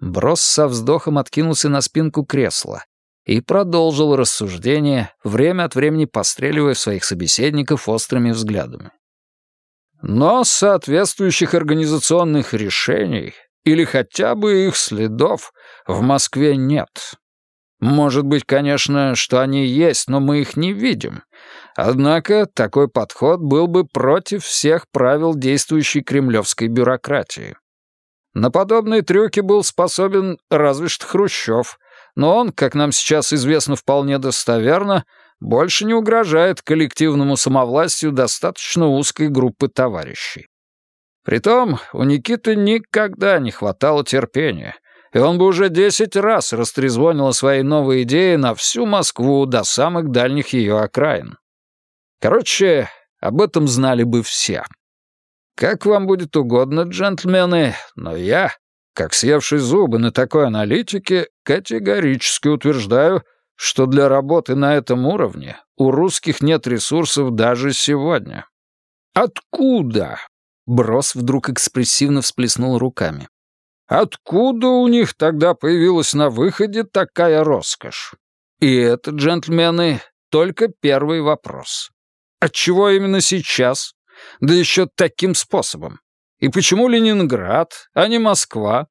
Брос со вздохом откинулся на спинку кресла и продолжил рассуждение, время от времени постреливая своих собеседников острыми взглядами. Но соответствующих организационных решений или хотя бы их следов в Москве нет. Может быть, конечно, что они есть, но мы их не видим. Однако такой подход был бы против всех правил действующей кремлевской бюрократии. На подобные трюки был способен разве что Хрущев, но он, как нам сейчас известно вполне достоверно, больше не угрожает коллективному самовластию достаточно узкой группы товарищей. Притом у Никиты никогда не хватало терпения, и он бы уже десять раз растрезвонил свои новые идеи на всю Москву до самых дальних ее окраин. Короче, об этом знали бы все. Как вам будет угодно, джентльмены, но я, как съевший зубы на такой аналитике, категорически утверждаю, что для работы на этом уровне у русских нет ресурсов даже сегодня. Откуда? Брос вдруг экспрессивно всплеснул руками. Откуда у них тогда появилась на выходе такая роскошь? И это, джентльмены, только первый вопрос. Отчего именно сейчас? Да еще таким способом. И почему Ленинград, а не Москва?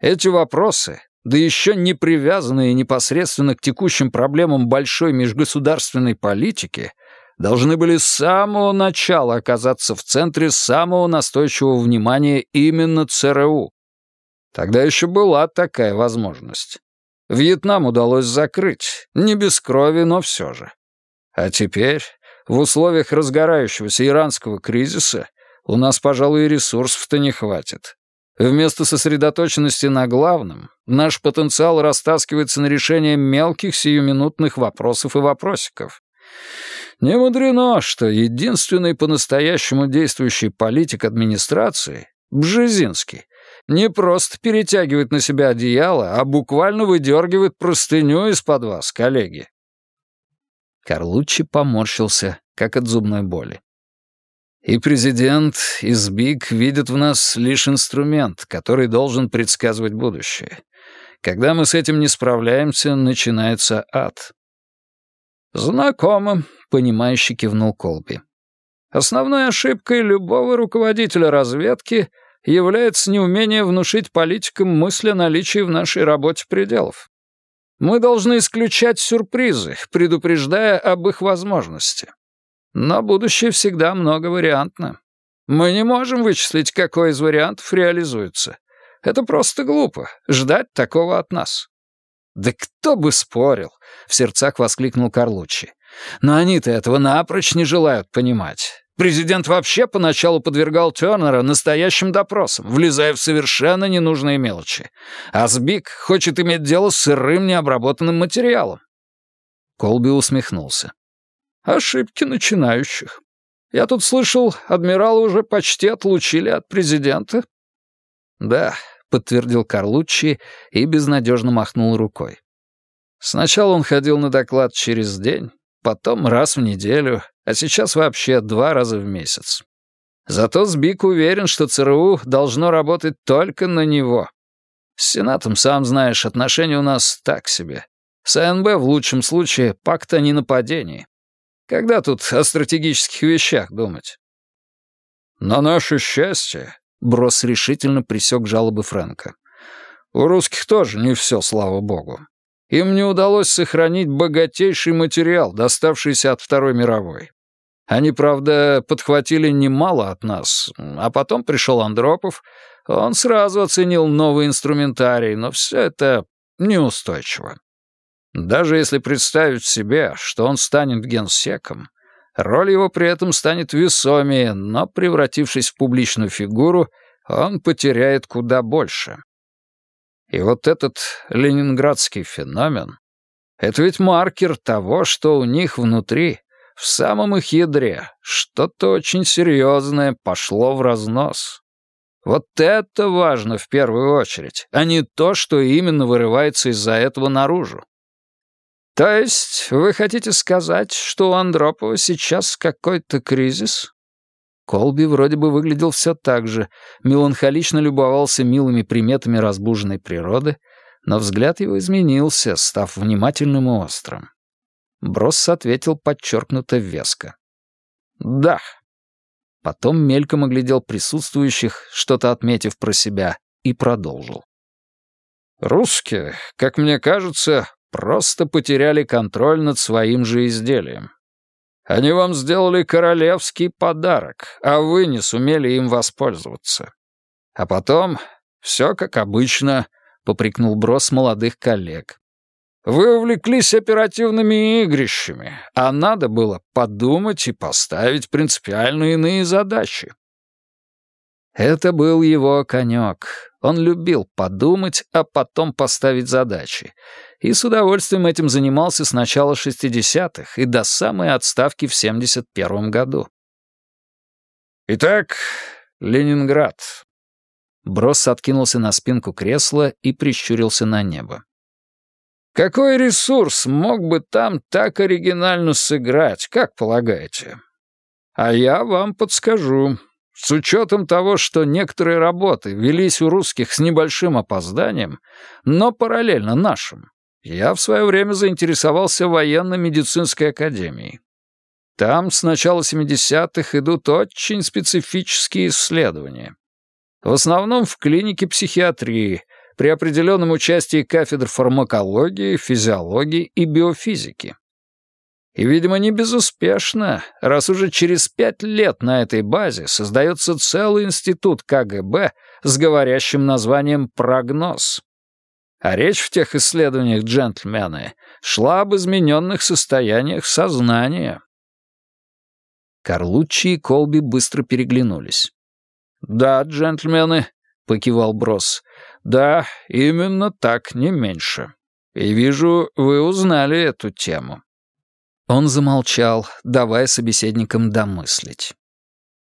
Эти вопросы да еще не привязанные непосредственно к текущим проблемам большой межгосударственной политики, должны были с самого начала оказаться в центре самого настойчивого внимания именно ЦРУ. Тогда еще была такая возможность. Вьетнам удалось закрыть, не без крови, но все же. А теперь, в условиях разгорающегося иранского кризиса, у нас, пожалуй, ресурсов-то не хватит. Вместо сосредоточенности на главном, наш потенциал растаскивается на решение мелких сиюминутных вопросов и вопросиков. Не мудрено, что единственный по-настоящему действующий политик администрации, Бжезинский, не просто перетягивает на себя одеяло, а буквально выдергивает простыню из-под вас, коллеги. Карлуччи поморщился, как от зубной боли. И президент, и СБИК видят в нас лишь инструмент, который должен предсказывать будущее. Когда мы с этим не справляемся, начинается ад. «Знакомо», — понимающе кивнул Колби. «Основной ошибкой любого руководителя разведки является неумение внушить политикам мысль о наличии в нашей работе пределов. Мы должны исключать сюрпризы, предупреждая об их возможности. Но будущее всегда многовариантно. Мы не можем вычислить, какой из вариантов реализуется. Это просто глупо — ждать такого от нас». «Да кто бы спорил!» — в сердцах воскликнул Карлуччи. «Но они-то этого напрочь не желают понимать. Президент вообще поначалу подвергал Тернера настоящим допросам, влезая в совершенно ненужные мелочи. А Сбик хочет иметь дело с сырым необработанным материалом». Колби усмехнулся. Ошибки начинающих. Я тут слышал, адмирала уже почти отлучили от президента. Да, подтвердил Карлуччи и безнадежно махнул рукой. Сначала он ходил на доклад через день, потом раз в неделю, а сейчас вообще два раза в месяц. Зато Сбик уверен, что ЦРУ должно работать только на него. С Сенатом, сам знаешь, отношения у нас так себе. С АНБ в лучшем случае пакт о ненападении. Когда тут о стратегических вещах думать? На наше счастье, Брос решительно присек жалобы Фрэнка. У русских тоже не все, слава богу. Им не удалось сохранить богатейший материал, доставшийся от Второй мировой. Они, правда, подхватили немало от нас, а потом пришел Андропов, он сразу оценил новый инструментарий, но все это неустойчиво. Даже если представить себе, что он станет генсеком, роль его при этом станет весомее, но, превратившись в публичную фигуру, он потеряет куда больше. И вот этот ленинградский феномен — это ведь маркер того, что у них внутри, в самом их ядре, что-то очень серьезное пошло в разнос. Вот это важно в первую очередь, а не то, что именно вырывается из-за этого наружу. «То есть вы хотите сказать, что у Андропова сейчас какой-то кризис?» Колби вроде бы выглядел все так же, меланхолично любовался милыми приметами разбуженной природы, но взгляд его изменился, став внимательным и острым. Бросс ответил подчеркнуто веско. «Да». Потом мельком оглядел присутствующих, что-то отметив про себя, и продолжил. «Русские, как мне кажется, просто потеряли контроль над своим же изделием. Они вам сделали королевский подарок, а вы не сумели им воспользоваться. А потом, все как обычно, — попрекнул Брос молодых коллег. Вы увлеклись оперативными игрищами, а надо было подумать и поставить принципиально иные задачи. Это был его конек. Он любил подумать, а потом поставить задачи. И с удовольствием этим занимался с начала 60-х и до самой отставки в 71-м году. «Итак, Ленинград». Брос откинулся на спинку кресла и прищурился на небо. «Какой ресурс мог бы там так оригинально сыграть, как полагаете? А я вам подскажу. С учетом того, что некоторые работы велись у русских с небольшим опозданием, но параллельно нашим, я в свое время заинтересовался военно-медицинской академией. Там с начала 70-х идут очень специфические исследования. В основном в клинике психиатрии, при определенном участии кафедр фармакологии, физиологии и биофизики. И, видимо, не безуспешно, раз уже через пять лет на этой базе создается целый институт КГБ с говорящим названием «Прогноз». А речь в тех исследованиях, джентльмены, шла об измененных состояниях сознания. Карлуччи и Колби быстро переглянулись. «Да, джентльмены», — покивал Брос, — «да, именно так, не меньше. И вижу, вы узнали эту тему». Он замолчал, давая собеседникам домыслить.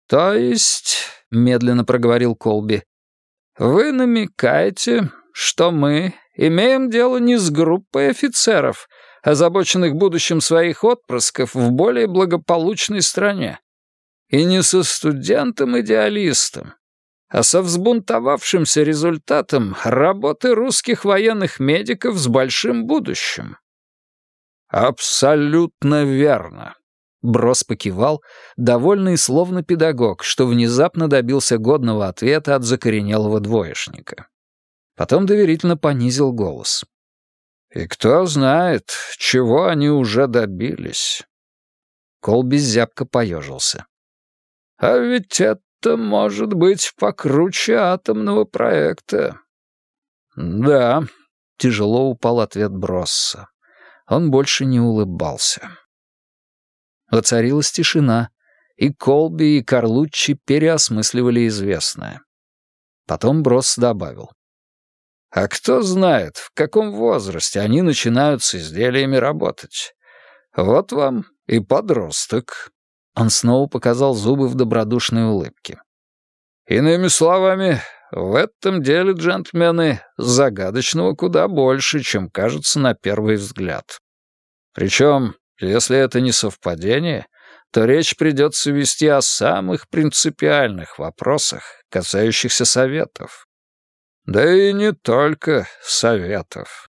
«То есть», — медленно проговорил Колби, — «вы намекаете, что мы имеем дело не с группой офицеров, озабоченных будущим своих отпрысков в более благополучной стране, и не со студентом-идеалистом, а со взбунтовавшимся результатом работы русских военных медиков с большим будущим. «Абсолютно верно», — Брос покивал, довольный словно педагог, что внезапно добился годного ответа от закоренелого двоечника. Потом доверительно понизил голос. «И кто знает, чего они уже добились?» Колби зябко поежился. «А ведь это может быть покруче атомного проекта». «Да», — тяжело упал ответ Бросса. Он больше не улыбался. Воцарилась тишина, и Колби и Карлуччи переосмысливали известное. Потом Бросс добавил. «А кто знает, в каком возрасте они начинают с изделиями работать? Вот вам и подросток». Он снова показал зубы в добродушной улыбке. «Иными словами, в этом деле, джентльмены, загадочного куда больше, чем кажется на первый взгляд. Причем, если это не совпадение, то речь придется вести о самых принципиальных вопросах, касающихся советов. Да и не только советов.